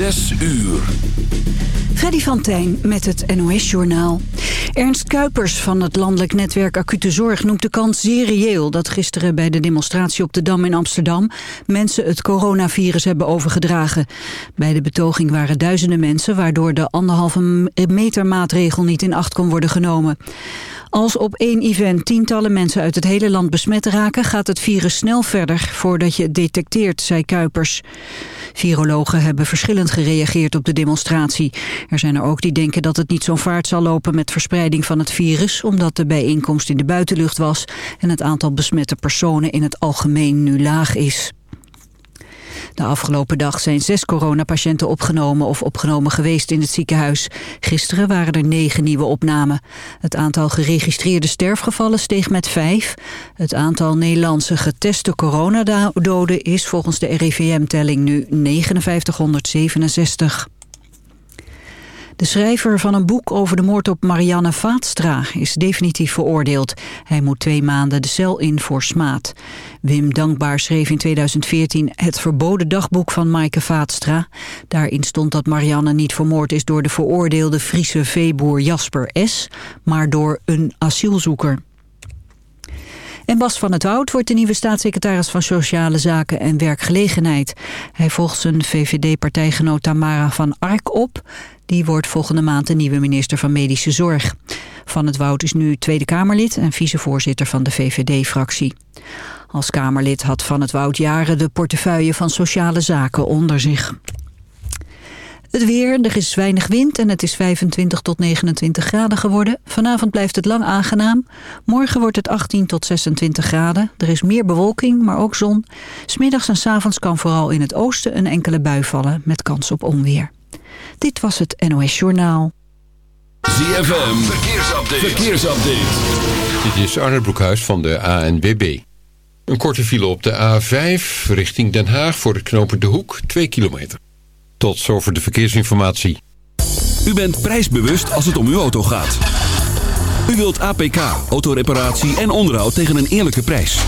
Zes uur. Freddy van Tijn met het NOS-journaal. Ernst Kuipers van het landelijk netwerk Acute Zorg noemt de kans zeer reëel... dat gisteren bij de demonstratie op de Dam in Amsterdam... mensen het coronavirus hebben overgedragen. Bij de betoging waren duizenden mensen... waardoor de anderhalve meter maatregel niet in acht kon worden genomen. Als op één event tientallen mensen uit het hele land besmet raken... gaat het virus snel verder voordat je het detecteert, zei Kuipers. Virologen hebben verschillend gereageerd op de demonstratie. Er zijn er ook die denken dat het niet zo'n vaart zal lopen met verspreiding van het virus... omdat de bijeenkomst in de buitenlucht was... en het aantal besmette personen in het algemeen nu laag is. De afgelopen dag zijn zes coronapatiënten opgenomen of opgenomen geweest in het ziekenhuis. Gisteren waren er negen nieuwe opnamen. Het aantal geregistreerde sterfgevallen steeg met vijf. Het aantal Nederlandse geteste coronadoden is volgens de RIVM-telling nu 5967. De schrijver van een boek over de moord op Marianne Vaatstra is definitief veroordeeld. Hij moet twee maanden de cel in voor smaad. Wim Dankbaar schreef in 2014 het verboden dagboek van Maaike Vaatstra. Daarin stond dat Marianne niet vermoord is door de veroordeelde Friese veeboer Jasper S., maar door een asielzoeker. En Bas van het Hout wordt de nieuwe staatssecretaris van Sociale Zaken en Werkgelegenheid. Hij volgt zijn VVD-partijgenoot Tamara van Ark op. Die wordt volgende maand de nieuwe minister van Medische Zorg. Van het Woud is nu Tweede Kamerlid en vicevoorzitter van de VVD-fractie. Als Kamerlid had Van het Woud jaren de portefeuille van Sociale Zaken onder zich. Het weer, er is weinig wind en het is 25 tot 29 graden geworden. Vanavond blijft het lang aangenaam. Morgen wordt het 18 tot 26 graden. Er is meer bewolking, maar ook zon. Smiddags en s avonds kan vooral in het oosten een enkele bui vallen met kans op onweer. Dit was het NOS Journaal. ZFM, verkeersupdate. verkeersupdate. Dit is Arne Broekhuis van de ANWB. Een korte file op de A5 richting Den Haag voor de knoper De Hoek, 2 kilometer. Tot zover de verkeersinformatie. U bent prijsbewust als het om uw auto gaat. U wilt APK, autoreparatie en onderhoud tegen een eerlijke prijs.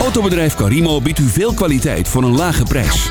Autobedrijf Carimo biedt u veel kwaliteit voor een lage prijs.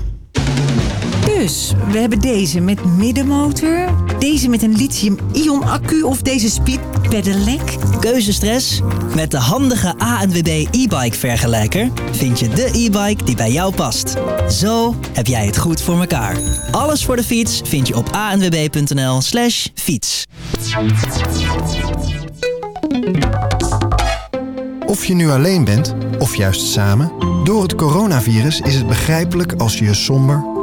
Dus, we hebben deze met middenmotor, deze met een lithium-ion accu of deze speed pedelec. Keuzestress? Met de handige ANWB e-bike vergelijker vind je de e-bike die bij jou past. Zo heb jij het goed voor elkaar. Alles voor de fiets vind je op anwb.nl slash fiets. Of je nu alleen bent, of juist samen... door het coronavirus is het begrijpelijk als je je somber,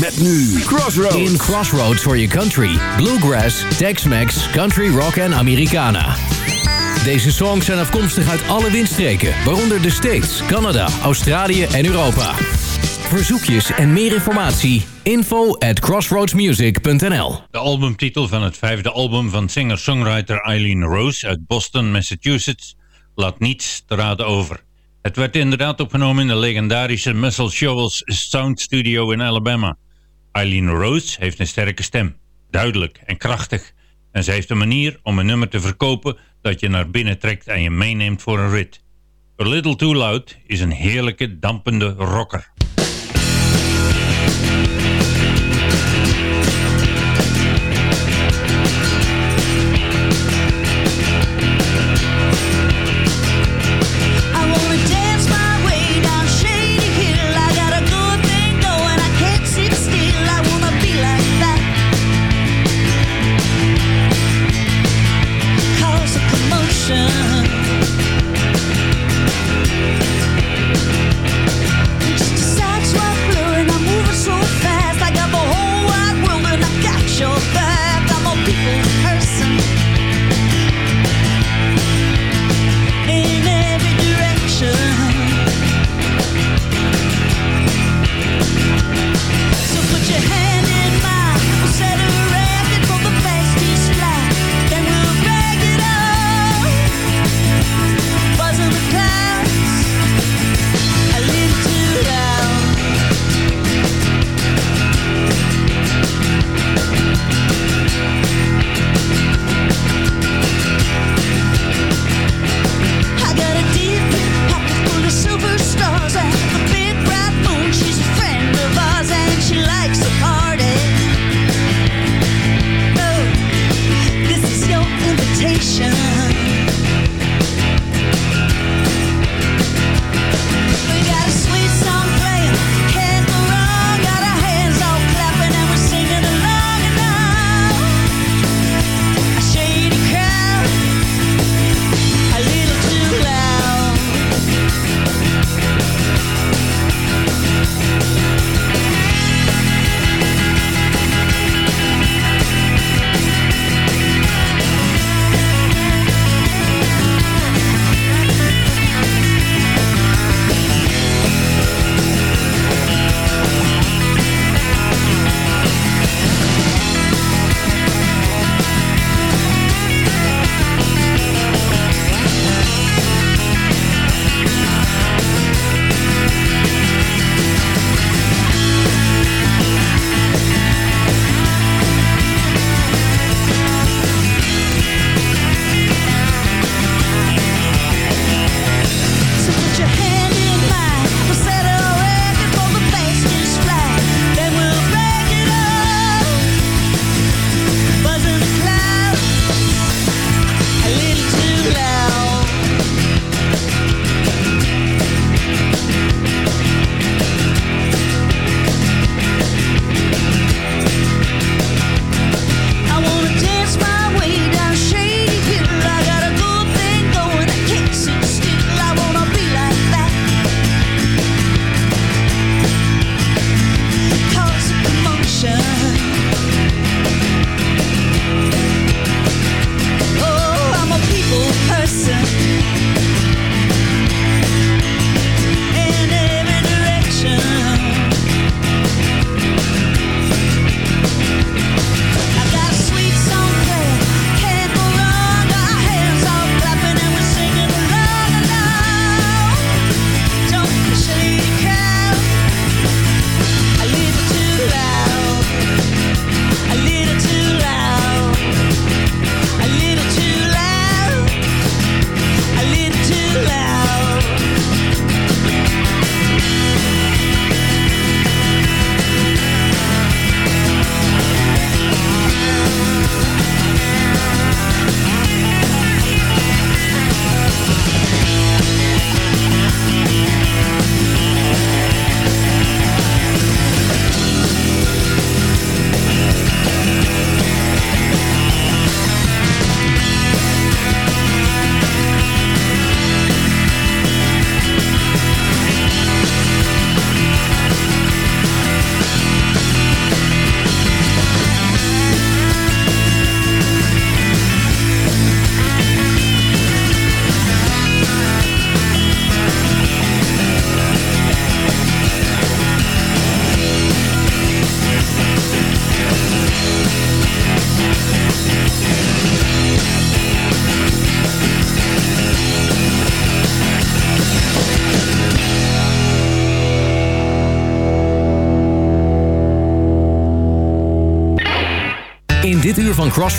Met nu Crossroads. In Crossroads for your country. Bluegrass, Tex-Mex, Country Rock en Americana. Deze songs zijn afkomstig uit alle windstreken, waaronder de States, Canada, Australië en Europa. Verzoekjes en meer informatie, info at crossroadsmusic.nl De albumtitel van het vijfde album van singer-songwriter Eileen Rose uit Boston, Massachusetts, laat niets te raden over. Het werd inderdaad opgenomen in de legendarische Muscle Shoals Sound Studio in Alabama. Eileen Rose heeft een sterke stem, duidelijk en krachtig. En ze heeft een manier om een nummer te verkopen dat je naar binnen trekt en je meeneemt voor een rit. A Little Too Loud is een heerlijke dampende rocker.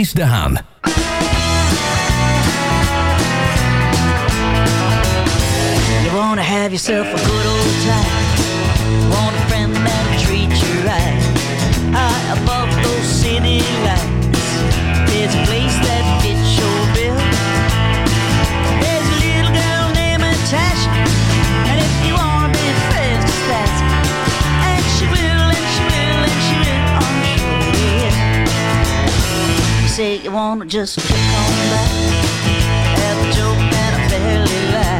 Kees de Haan. You wanna have yourself a good old time wanna just kick on back Have a joke and I barely laugh.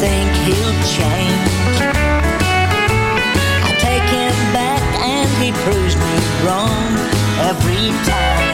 think he'll change. I take him back and he proves me wrong every time.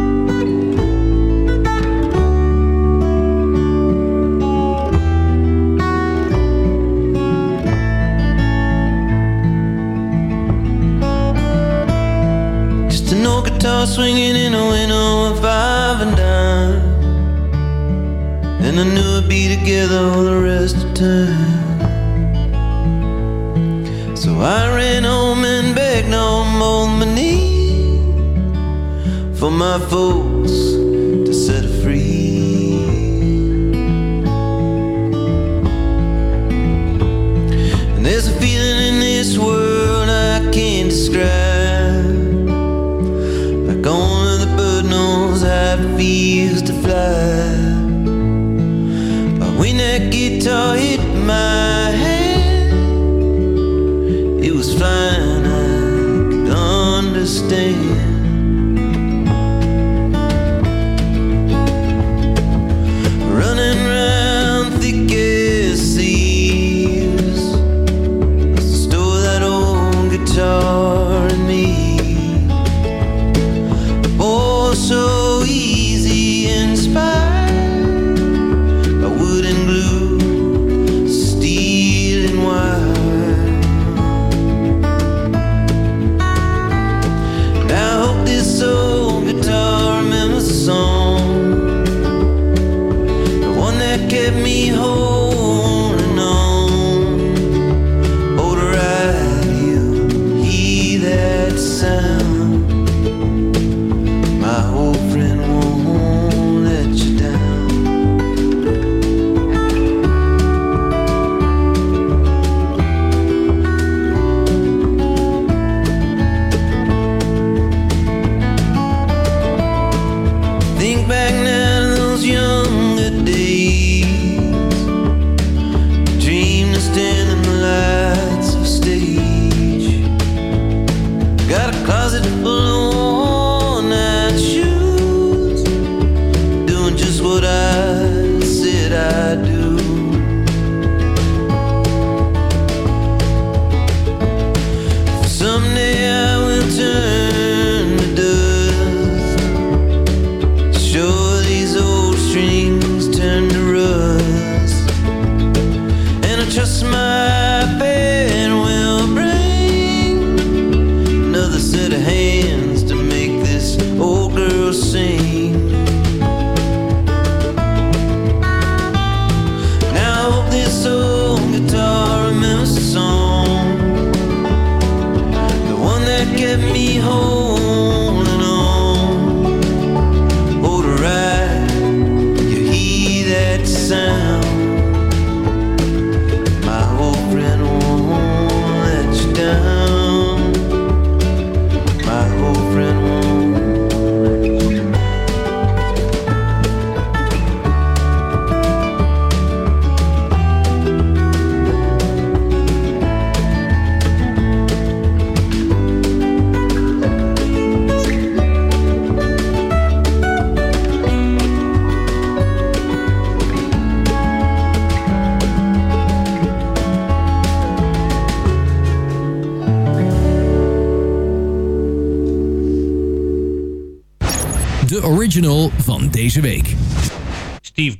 Guitar swinging in a window of five and dime. And I knew I'd be together all the rest of time. So I ran home and begged on both my knees for my folks to set her free. And there's a feeling in this world I can't describe. Like only the bird knows how it feels to fly. But when that guitar hit my hand, it was fine, I could understand.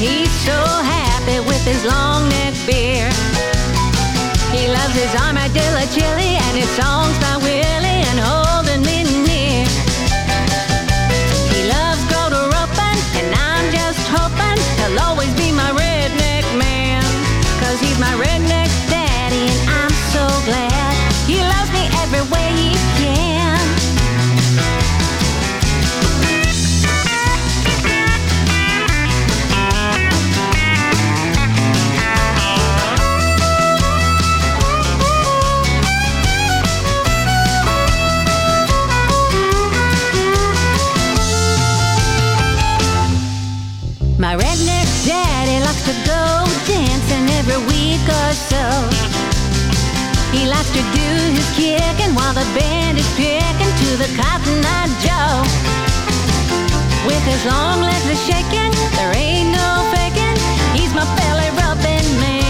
he's so happy with his long neck beard. He loves his armadillo chili and it's all to do his kicking while the band is picking to the Cotton Eye Joe. With his long legs a shaking, there ain't no faking. He's my belly rubbing man.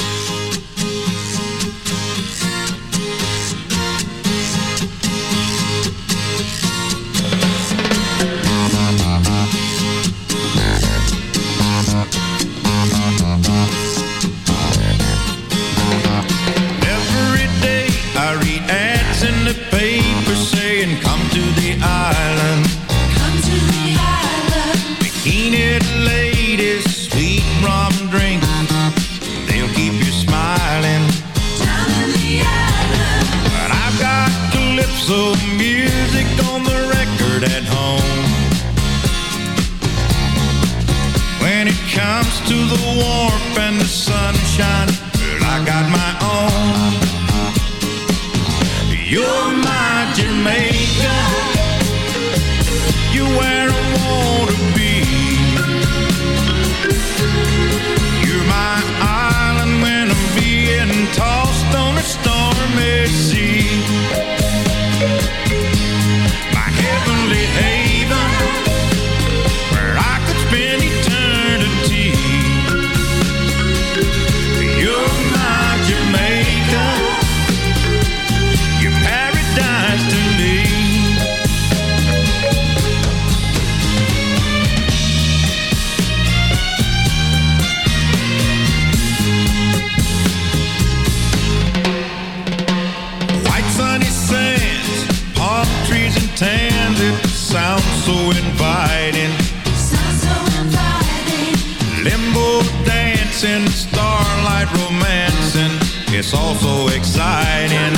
it's all so exciting.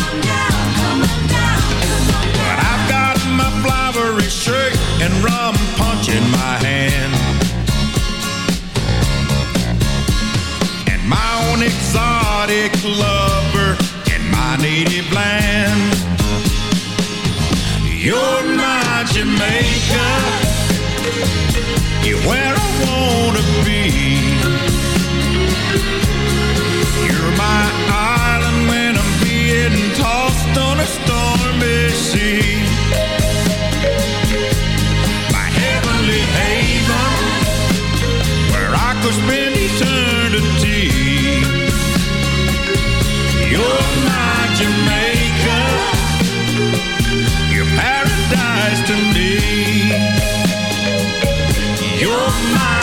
But I've got my flowery shirt and rum punch in my hand. And my own exotic lover in my native land. You're my Jamaica. You wear my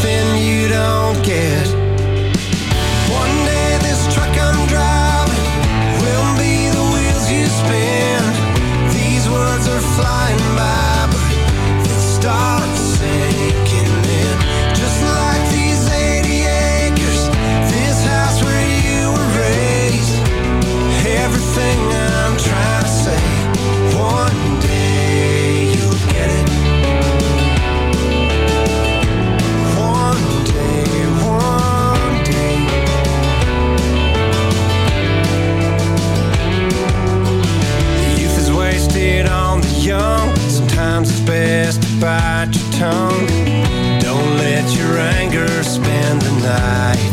something you don't get. Best to bite your tongue. Don't let your anger spend the night.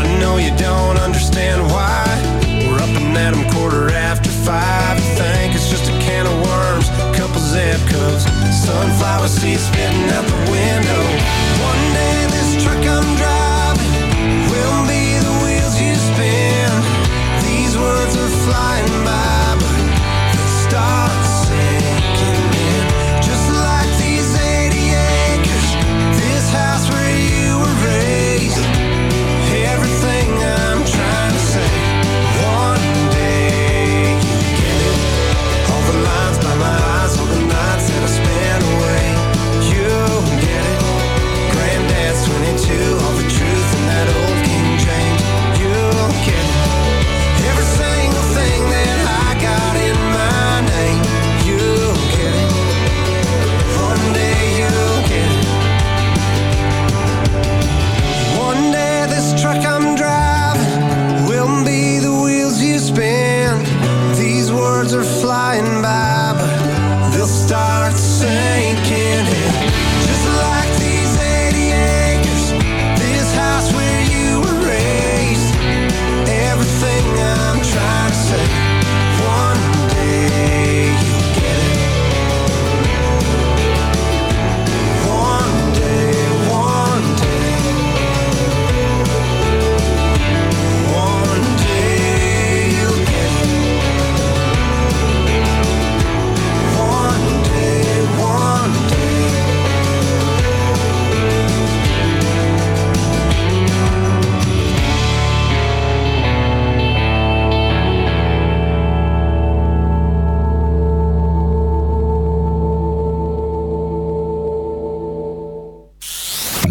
I know you don't understand why we're up and at quarter after five. You think it's just a can of worms, a couple zip codes, sunflower seeds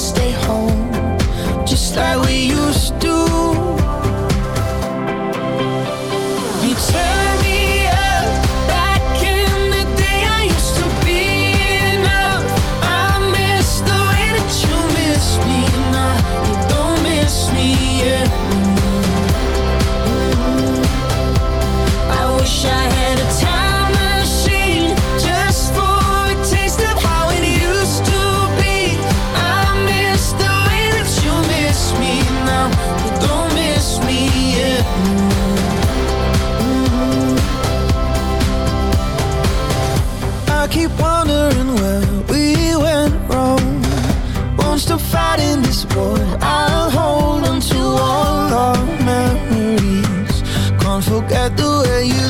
stay home, just like we used to. Keep wondering where we went wrong. Won't stop fighting this war. I'll hold on to all our memories. Can't forget the way you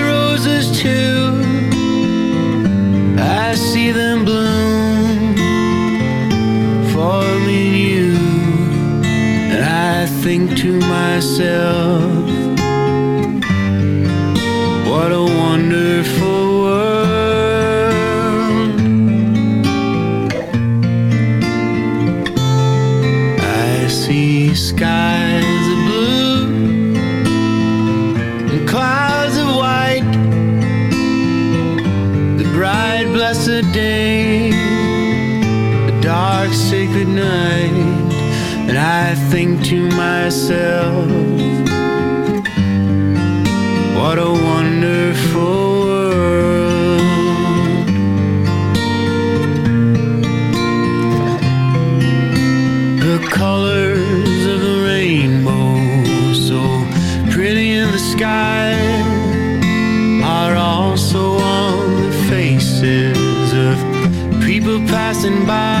I see them bloom for me and you, and I think to myself, what a wonderful world. I see skies think to myself, what a wonderful world. The colors of the rainbow, so pretty in the sky, are also on the faces of people passing by.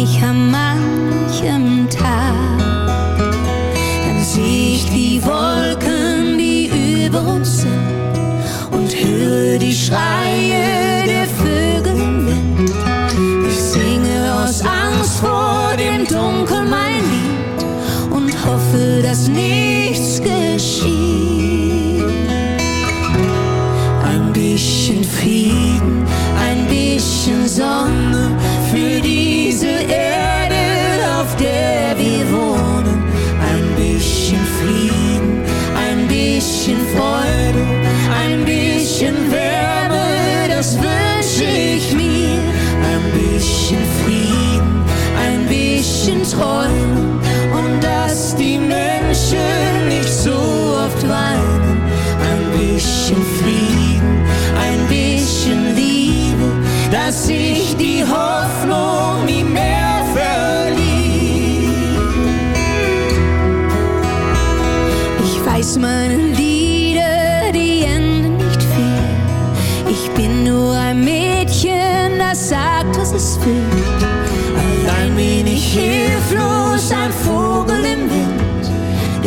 mich an manchem Tag. Dann sehe ich die Wolken, die über uns sind und höre die Schreie der Vögel Wind. Ich singe aus Angst vor dem Dunkel mein Lied und hoffe, dass nie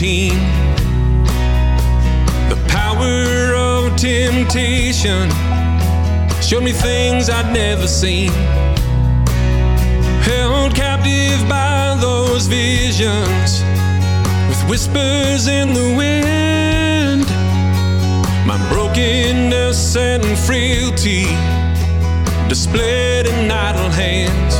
17. The power of temptation showed me things I'd never seen. Held captive by those visions with whispers in the wind. My brokenness and frailty displayed in idle hands.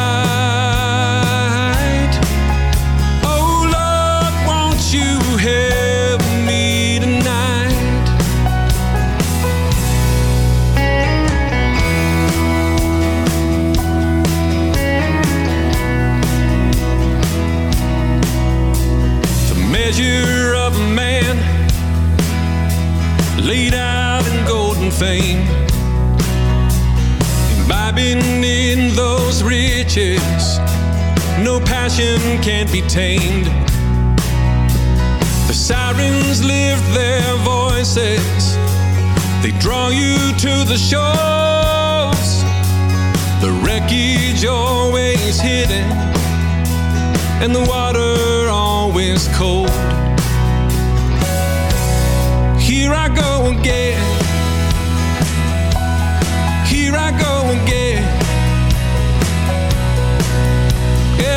Fame, imbibing in those riches. No passion can't be tamed. The sirens lift their voices, they draw you to the shores. The wreckage always hidden, and the water always cold. Here I go again.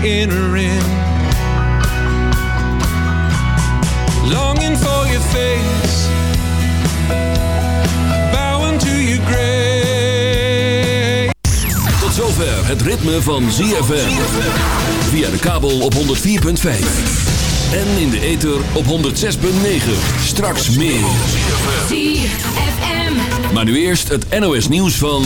Ask you to enter in. Longing for your face, bowing to your grace. Tot zover het ritme van ZFM. Via de kabel op 104.5. En in de ether op 106.9. Straks meer. ZFM. Maar nu eerst het NOS nieuws van